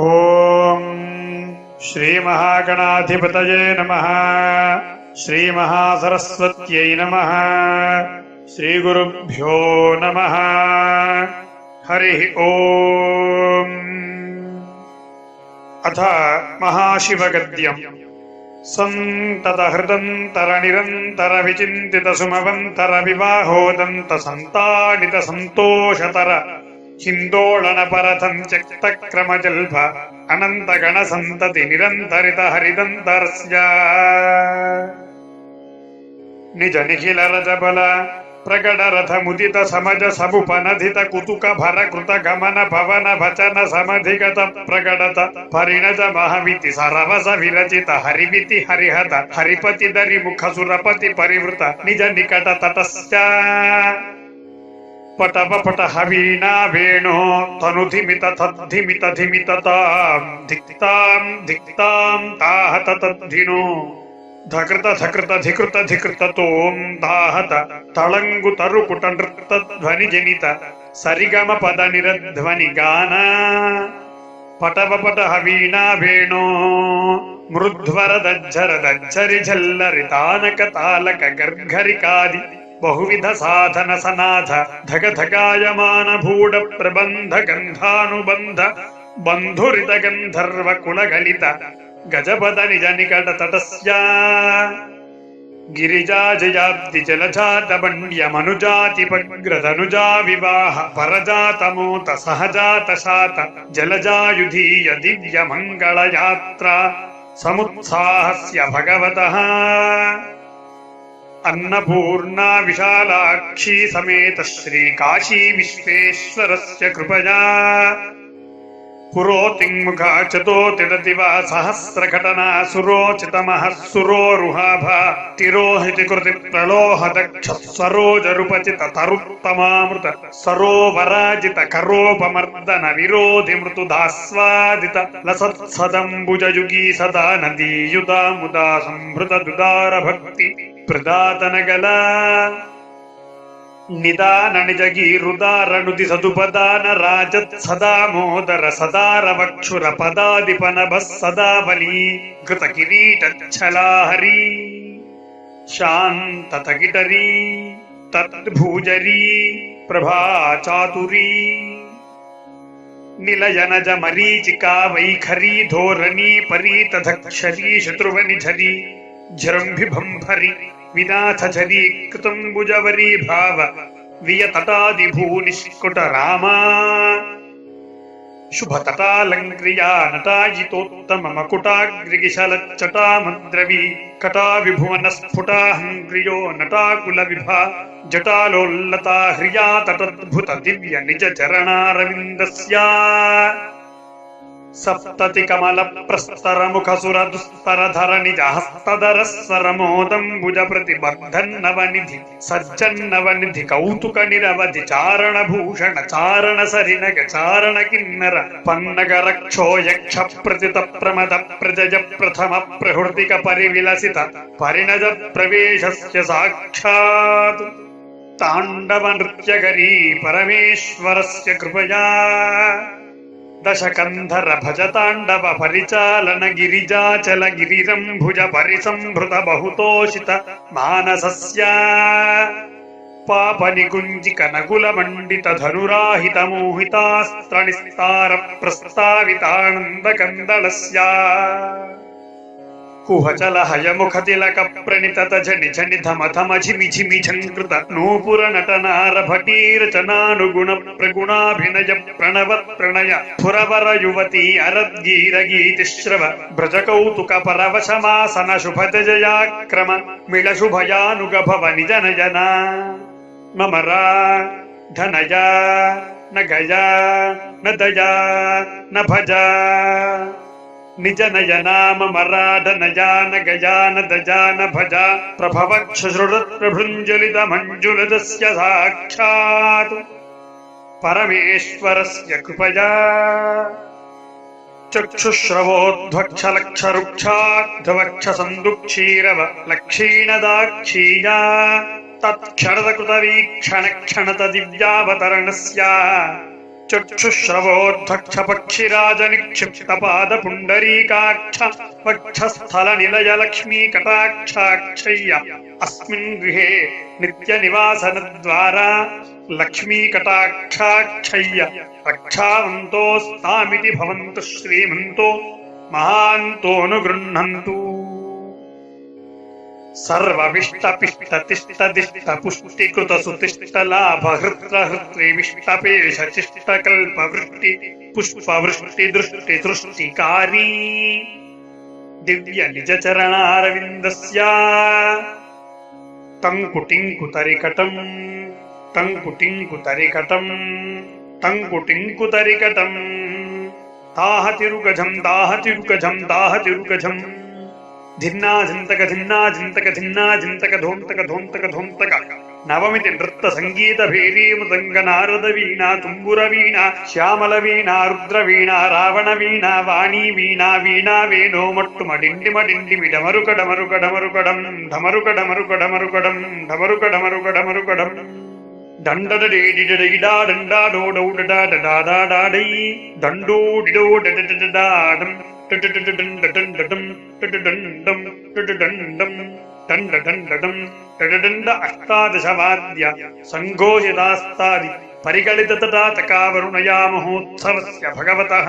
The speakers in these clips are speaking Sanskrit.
ॐ श्रीमहागणाधिपतये नमः श्रीमहासरस्वत्यै नमः श्रीगुरुभ्यो नमः। हरिः ॐ। अथ महाशिवगद्यम् सन्ततहृदन्तरनिरन्तरविचिन्तितसुमवन्तरविवाहोदन्तसन्ताडितसन्तोषतर हिन्दोळनपरथम् त्यक्तक्रमजल्भ अनन्तगणसन्तति निरन्तरित हरिदन्तरस्य निज निखिलरजबल प्रकटरथमुदित समज समुपनधित कुतुक भर कृत गमन भवन भचन समधिगत प्रकटत परिणज महमिति सरवस विरचित हरिविति हरिहत हरिपति दरि मुख सुरपति परिवृत निज निकट ततस्य पटप पट हवीणा वेणो तनुधिमित तद्धिमित धिमितताम् धिक्ताम् धिक्ताम् ताहत तद्धिनो धकृत धकृत धिकृत धिकृत तोम् दाहत तळङ्गु तरुकुट नृत्त ध्वनि जनित निरध्वनि गान पटप पट हवीणा वेणो मृध्वर दज्झर दज्झरि झल्लरि तानक तालक गर्घरिकादि बहुविध साधन सनाथ धग धगायमान भूड प्रबन्ध गन्धानुबन्ध बन्धुरित गन्धर्व कुलगलित गजपद निज निकट तटस्य गिरिजा विवाह परजातमोत सहजात शात जलजायुधीय दिव्य मङ्गलयात्रा समुत्साहस्य भगवतः अन्नपूर्णा विशालाक्षी समेत श्रीकाशी विश्वेश्वरस्य कृपया पुरोतिङ्मुखा चतोतिरति वा सहस्रघटना सुरोचितमः सुरोरुहाभा तिरोहिति कृति प्रलोह दक्ष सरोजरुपचित तरुत्तमामृत सरोवराजित करोपमर्दन विरोधि मृतुदास्वादित लसत्सदम्बुजयुगी सदा नदीयुता मुदा सम्भृत दुदार भक्ति प्रदातनगला निदान निजगीरुदारनुदि सदुपदान राजत् सदा मोदर सदार वक्षुर पदादिपनभः सदा बली कृत किरीटच्छलाहरी शान्ततकिटरी तद्भूजरी प्रभा चातुरी निलयनज मरीचिका वैखरी धोरणी परीतधक्षरी शत्रुवनिझरी जृम्भिभम्भरि विनाथझरी कृतम्बुजवरी भाव वियतटादिभूनिष्कुट रामा शुभतटालङ्क्रिया नटायितोत्तम मकुटाग्रिगिशलच्चटामद्रवी कटा विभुवनस्फुटाहङ्क्रियो नटाकुलविभा जटालोल्लता ह्रिया तटद्भुत दिव्य निज चरणारविन्दस्या సప్తతి కమల ప్రస్తరముఖసురదుస్తరధర నిజహస్తర సరమోదంబుజ ప్రతిబర్ధన్నవనిధి సజ్జన్నవనిధి కౌతుక నిరవధి చారణ భూషణ చారణ సరినగ చారణ కిన్నర పన్నగ రక్షోయక్ష ప్రతిత ప్రమద ప్రజజ ప్రథమ ప్రహృతిక పరివిలసిత పరిణజ ప్రవేశస్య సాక్షాత్ తాండవ నృత్యగరీ పరమేశ్వరస్య కృపయా दशकन्धर भजताण्डव परिचालन गिरिजाचल गिरिरम्भुज परिसम्भृत बहुतोषित मानसस्य। पापनिकुञ्जिक नकुल मण्डित धनुराहित मोहितास्त्रनिस्तार प्रस्तावितानन्द ఊహచల హయముఖతిలక ప్రణితత జని జని ధమ ధమ ఝిమి ఝిమి ఝంకృత నూపుర నటనార భటీరచనానుగుణ ప్రగుణాభినయ ప్రణవ ప్రణయ పురవర యువతి అరద్గీర గీతిశ్రవ భ్రజ కౌతుక పరవశమాసన శుభతజయాక్రమ మిళ శుభయానుగ భవ నిజనజన మమరా ధనయా न गया न दया न भजा निज नय नाम भजा प्रभवक्षुश्रुतप्रभृञ्जलित मञ्जुलदस्य साक्षात् परमेश्वरस्य कृपया। चक्षुश्रवोध्वक्षलक्षरुक्षाग्धवक्ष सन्दुक्षीरव लक्षीणदाक्षीया तत्क्षणतकृतवीक्षण चक्षुश्रवोद्धक्षपक्षिराजनिक्षिप्तपादपुण्डरीकाक्ष वक्षस्थलनिलयलक्ष्मीकटाक्षाक्षय्य अस्मिन् गृहे नित्यनिवासनद्वारा लक्ष्मीकटाक्षाक्षय्य। रक्षावन्तोस्तामिति भवन्तु श्रीमन्तो। महान्तोऽनुगृह्णन्तु सर्वविष्टपिष्टतिष्ठतिष्ठपुष्टिकृतसुतिष्ठलाभहृत्रहृत्रिविष्टपेशतिष्ठकल्पवृत्ति पुष्पवृष्टिदृष्टिदृष्टिकारी दिव्यनिजचरणारविन्दस्य तङ्कुटिङ्कुतरिकटम् ధిన్నాధింతక ధిన్నాధింతక ధిన్నాధింతక ధోంతక ధోంతక ధోంతక. నవమితి నృత్త సంగీత భేరీ మృదంగ నారద వీణ తుంబుర వీణ శ్యామల వీణ రుద్ర వీణ రావణ వీణ వాణీ వీణ వీణా వేణో మట్టు మడిండి మడిండి డమరుక డమరుక డమరుకడం ఢమరుక డమరుక డమరుకడం ఢమరుక డమరుక డమరుకడం దండడేడిడైడా డండా ट् डण्डम् दण्डदण्डदम् डण्डम् डण्डम् डम् टट् डण्ड अष्टादशवाद्य सङ्गोजितास्तादि परिगलिततदातकावरुणया महोत्सवस्य भगवतः।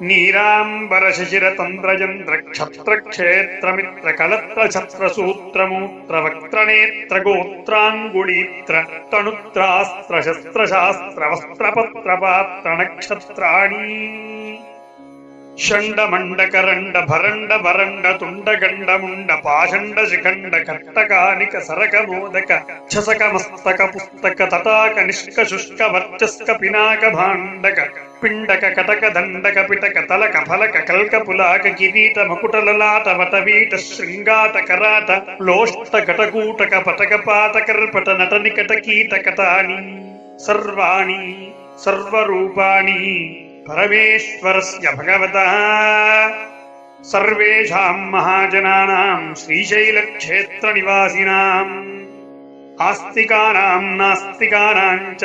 नीराम्बरशिशिरतन्त्रयन्त्रक्षत्रक्षेत्रमित्रकलत्रछत्रसूत्रमूत्रवक्त्रनेत्रगोत्राङ्गुलीत्र तणुत्रास्त्रशस्त्रशास्त्रवस्त्रपत्रपात्रणक्षत्राणि षण्डमण्डकरण्ड भरण्ड भरण्ड तुण्ड गण्ड मुण्ड पाषण्ड शिखण्ड कट्टकानिक सरक मोदक छसक मस्तक पुस्तक तटाक निष्क शुष्क वर्चस्क पिनाक भाण्डक పిండక కటక దండక పిటక తలక ఫలక కల్క పులాక కిరీట మకుటలలాట వటవీట శృంగాట కరాట లోష్ట కటకూటక పటక పాత కర్పట నటని కటకీట కటాని సర్వాణి సర్వరూపాణి పరమేశ్వరస్య భగవత సర్వేషాం మహాజనానాం శ్రీశైలక్షేత్ర నివాసినాం ఆస్తికానాం నాస్తికానాం చ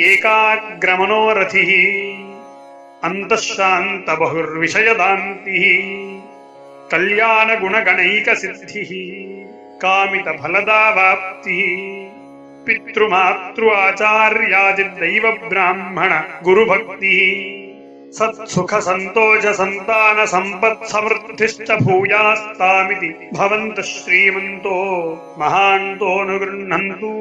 एकाग्रमनोरथिः अन्तःशान्तबहुर्विषयदान्तिः कल्याणगुणगणैकसिद्धिः कामितफलदावाप्तिः पितृमातृ आचार्यादिदैव ब्राह्मण गुरुभक्तिः सत्सुख सन्तोष सन्तान सम्पत् समृद्धिश्च भूयास्तामिति भवन्तः श्रीमन्तो महान्तोऽनुगृह्णन्तु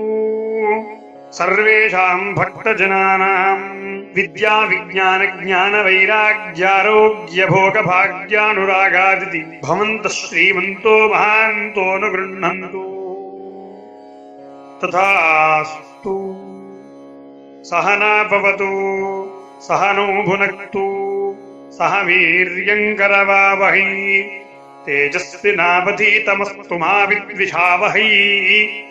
सर्वेषाम् भक्तजनानाम्। विद्याविज्ञानज्ञानवैराग्यारोग्यभोगभाग्यानुरागादिति भवन्तः श्रीमन्तो महान्तो न गृह्णन्तु। तथास्तु। सह भवतु सह नो भुनक्तु। सह वीर्यङ्करवावहै तेजस्विनावधीतमस्तु मा विद्विषावहै।